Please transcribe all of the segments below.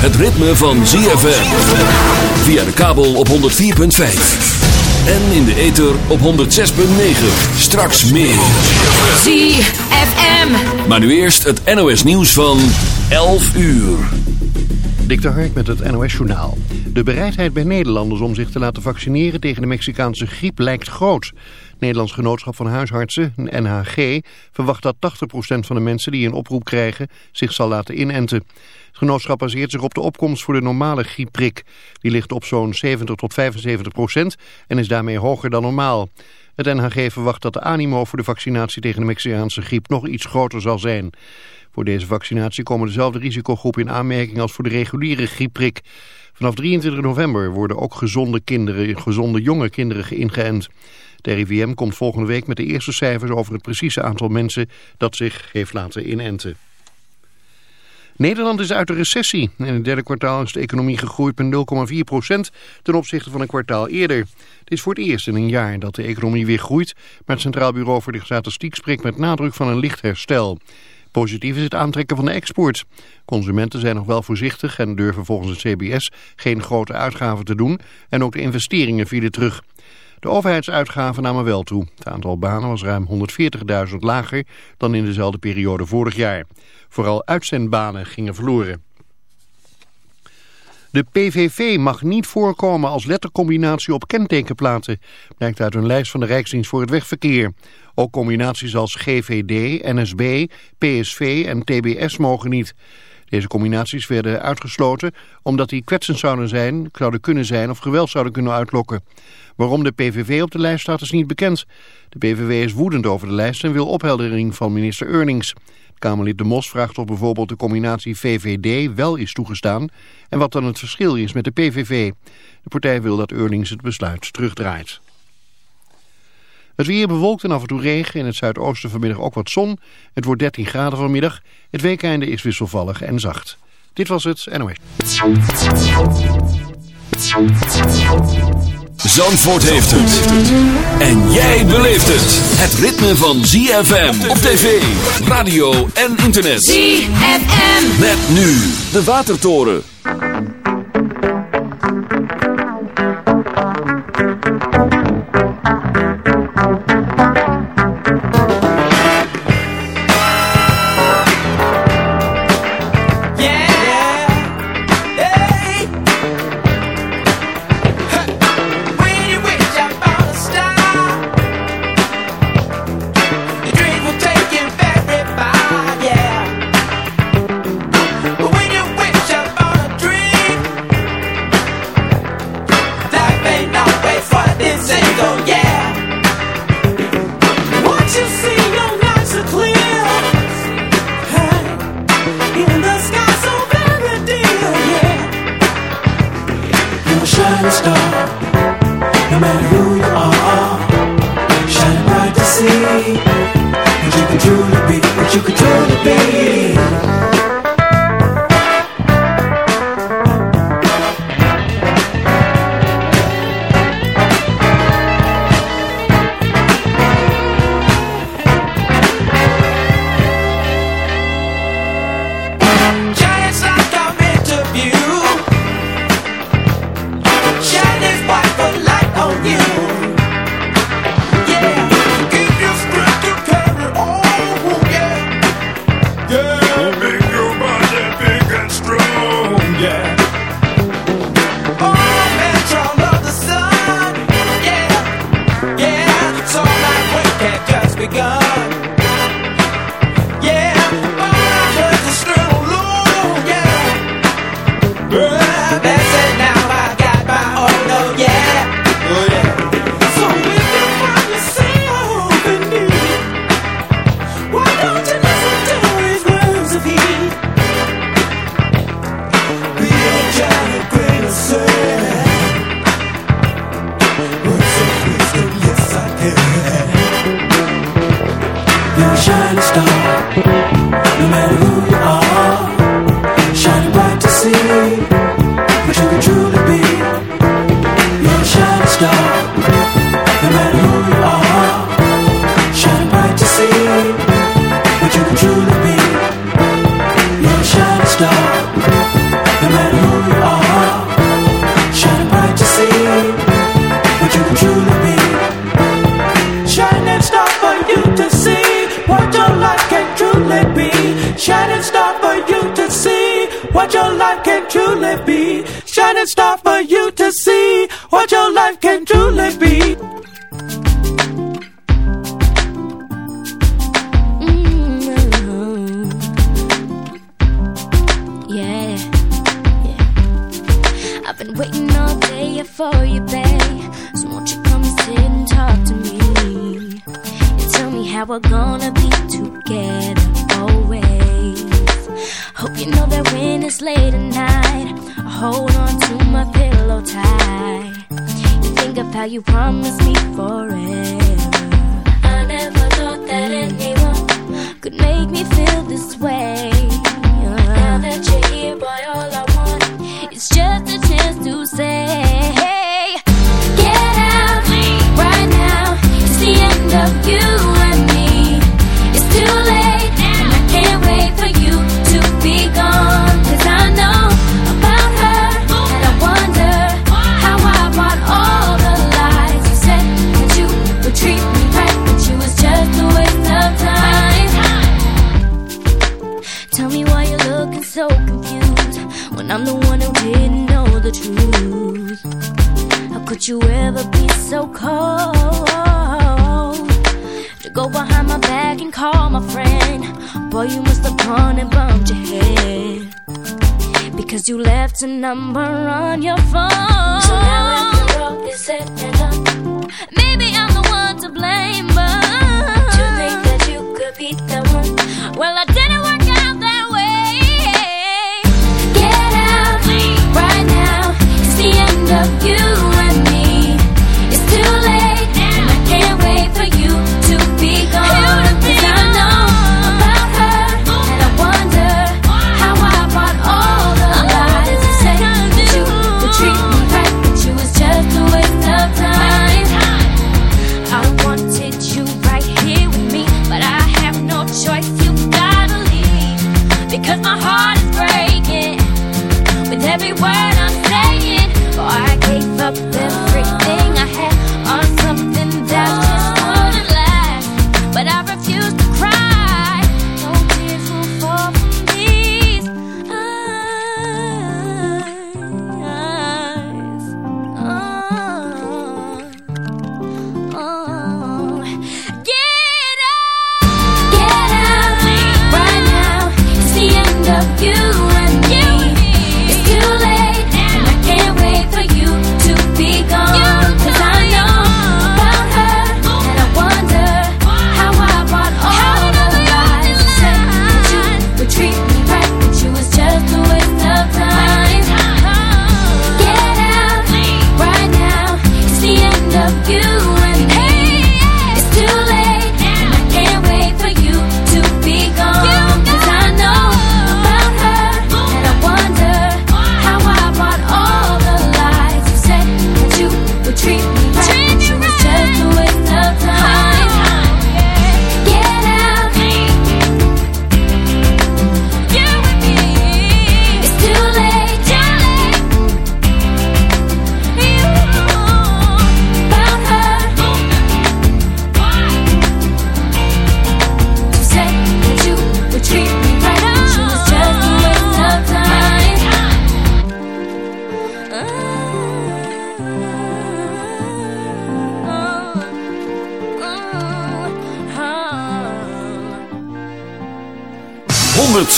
het ritme van ZFM. Via de kabel op 104.5. En in de ether op 106.9. Straks meer. ZFM. Maar nu eerst het NOS nieuws van 11 uur. Dik de Hark met het NOS Journaal. De bereidheid bij Nederlanders om zich te laten vaccineren tegen de Mexicaanse griep lijkt groot. Nederlands Genootschap van Huisartsen, NHG, verwacht dat 80% van de mensen die een oproep krijgen zich zal laten inenten. Genootschap baseert zich op de opkomst voor de normale griepprik. Die ligt op zo'n 70 tot 75 procent en is daarmee hoger dan normaal. Het NHG verwacht dat de animo voor de vaccinatie tegen de Mexicaanse griep nog iets groter zal zijn. Voor deze vaccinatie komen dezelfde risicogroepen in aanmerking als voor de reguliere griepprik. Vanaf 23 november worden ook gezonde kinderen, gezonde jonge kinderen ingeënt. De RIVM komt volgende week met de eerste cijfers over het precieze aantal mensen dat zich heeft laten inenten. Nederland is uit de recessie. In het derde kwartaal is de economie gegroeid met 0,4% ten opzichte van een kwartaal eerder. Het is voor het eerst in een jaar dat de economie weer groeit, maar het Centraal Bureau voor de Statistiek spreekt met nadruk van een licht herstel. Positief is het aantrekken van de export. Consumenten zijn nog wel voorzichtig en durven volgens het CBS geen grote uitgaven te doen en ook de investeringen vielen terug. De overheidsuitgaven namen wel toe. Het aantal banen was ruim 140.000 lager dan in dezelfde periode vorig jaar. Vooral uitzendbanen gingen verloren. De PVV mag niet voorkomen als lettercombinatie op kentekenplaten, blijkt uit een lijst van de Rijksdienst voor het Wegverkeer. Ook combinaties als GVD, NSB, PSV en TBS mogen niet. Deze combinaties werden uitgesloten omdat die kwetsend zouden, zijn, zouden kunnen zijn of geweld zouden kunnen uitlokken. Waarom de PVV op de lijst staat is niet bekend. De PVV is woedend over de lijst en wil opheldering van minister Earnings. Kamerlid De Mos vraagt of bijvoorbeeld de combinatie VVD wel is toegestaan en wat dan het verschil is met de PVV. De partij wil dat Eurlings het besluit terugdraait. Het weer bewolkt en af en toe regen. In het zuidoosten vanmiddag ook wat zon. Het wordt 13 graden vanmiddag. Het weekeinde is wisselvallig en zacht. Dit was het NOS. Zandvoort heeft het. En jij beleeft het. Het ritme van ZFM op tv, radio en internet. ZFM. Met nu de Watertoren. man. life can truly be. Shining star for you to see what your life can truly be. Mm-hmm. been waiting all day for you, babe. So won't you come sit and talk to me and tell me how we're gonna be together? Hope you know that when it's late at night, I hold on to my pillow tight. You think of how you promised me forever. I never thought that anyone could make me feel this way. Uh, now that you're here, boy, all I want is just a chance to say. Get out right now. It's the end of you. you ever be so cold to go behind my back and call my friend? Boy, you must have gone and bumped your head because you left a number on your phone. So now after all is said and done, maybe I'm the one to blame, but to think that you could be the one. Well, I didn't work out that way. Get out right now. It's the end of you.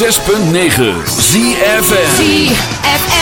106.9 ZFM ZFM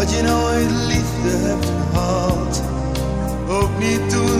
dat je nooit liefde hebt gehad. Ook niet toen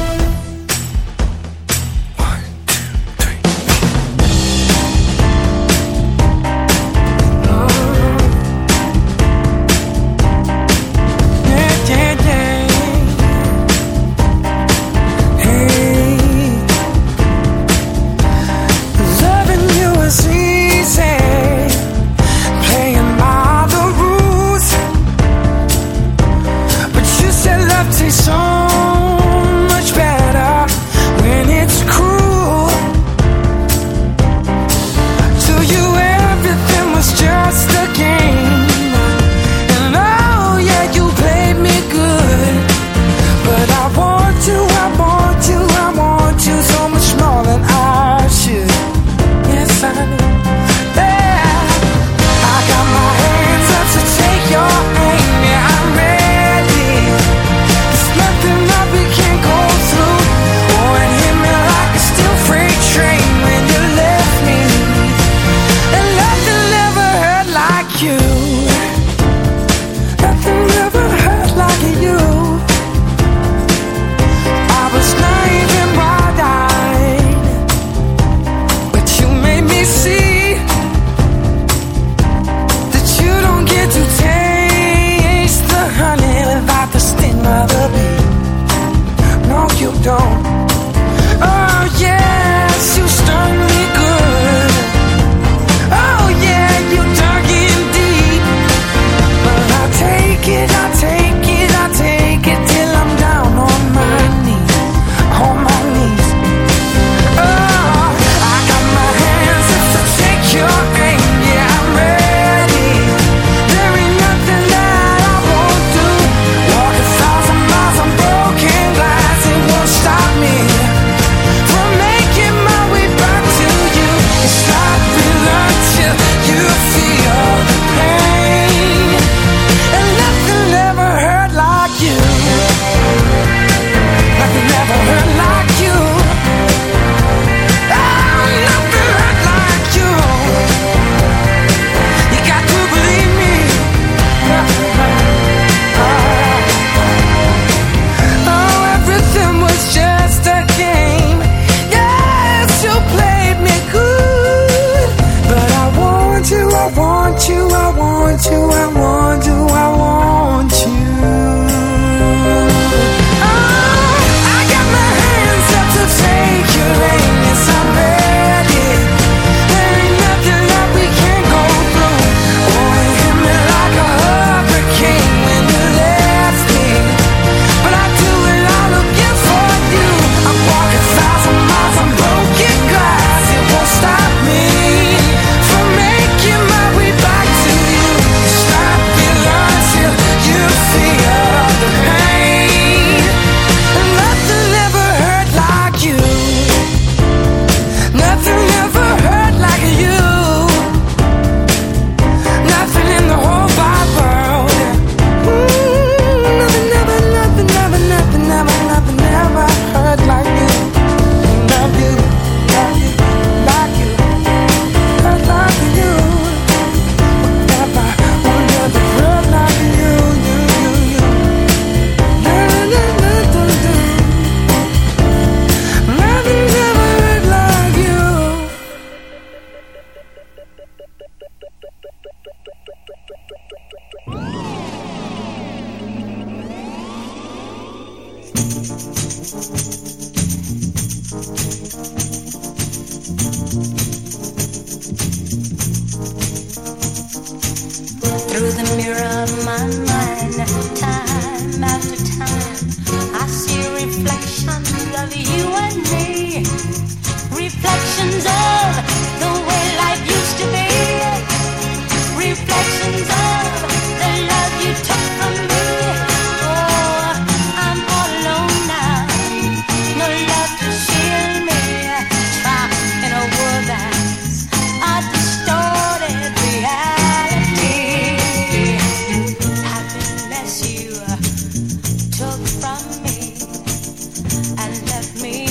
me.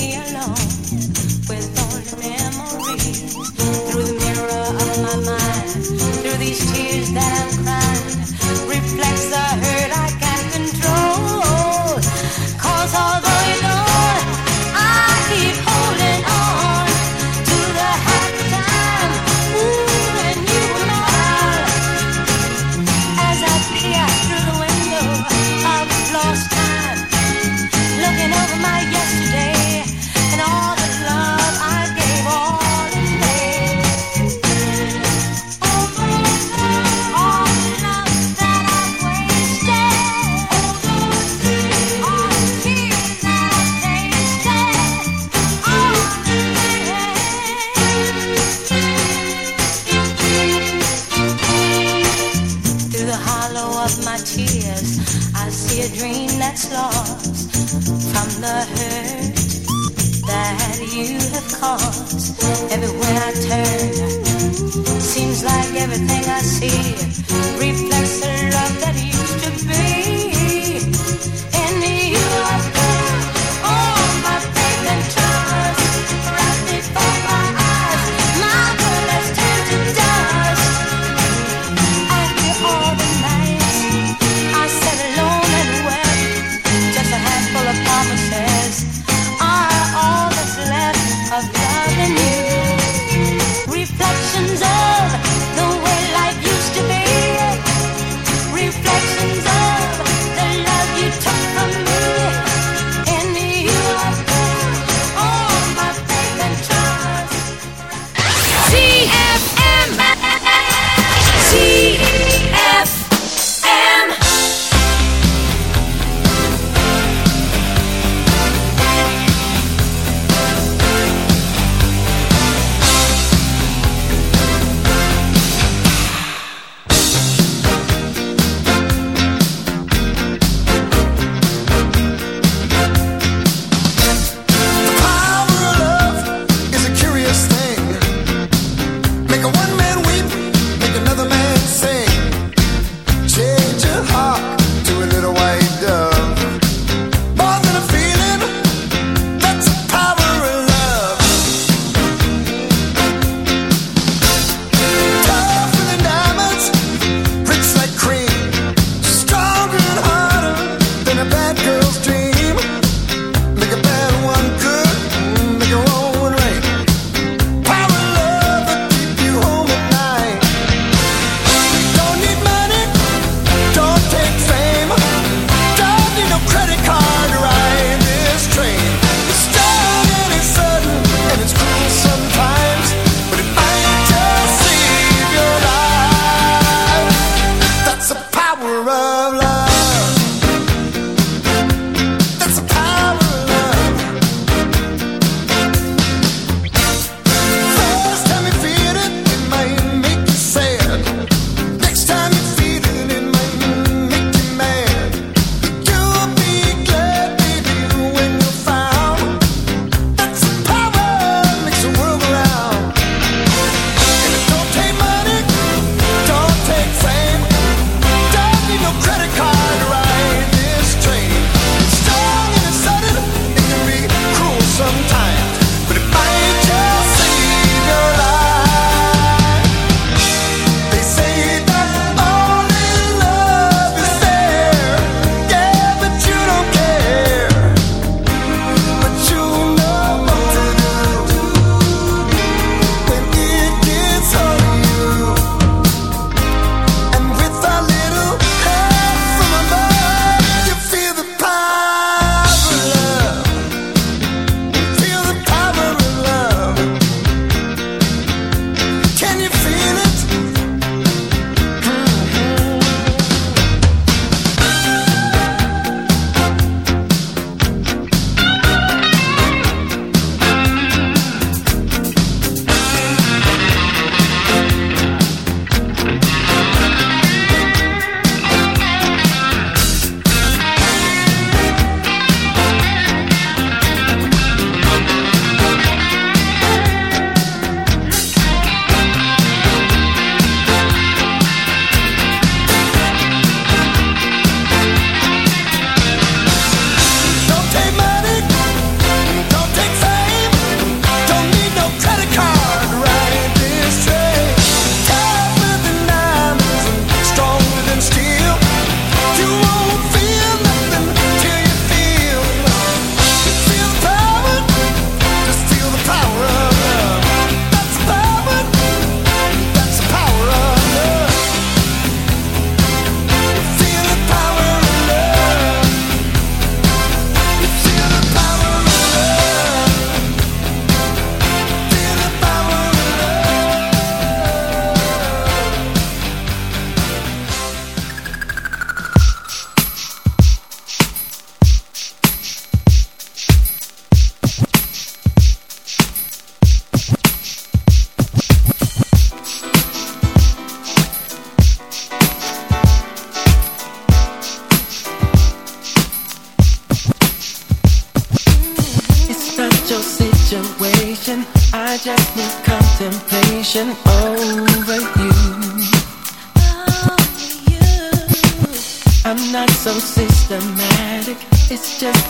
it's just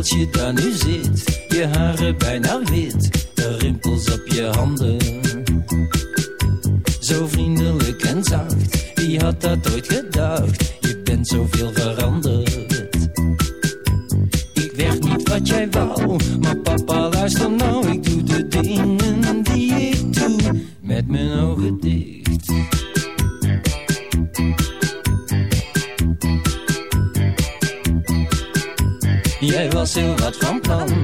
als je daar nu zit, je haren bijna wit, de rimpels op je handen. Zo vriendelijk en zacht, wie had dat ooit gedacht? Je bent zoveel veranderd wat van plan.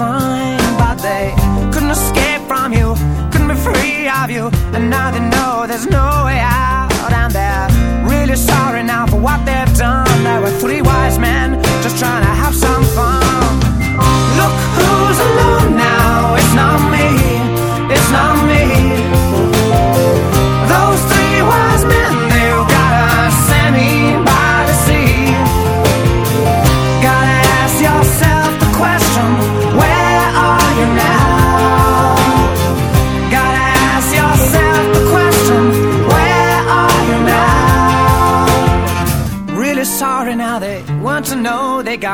fun.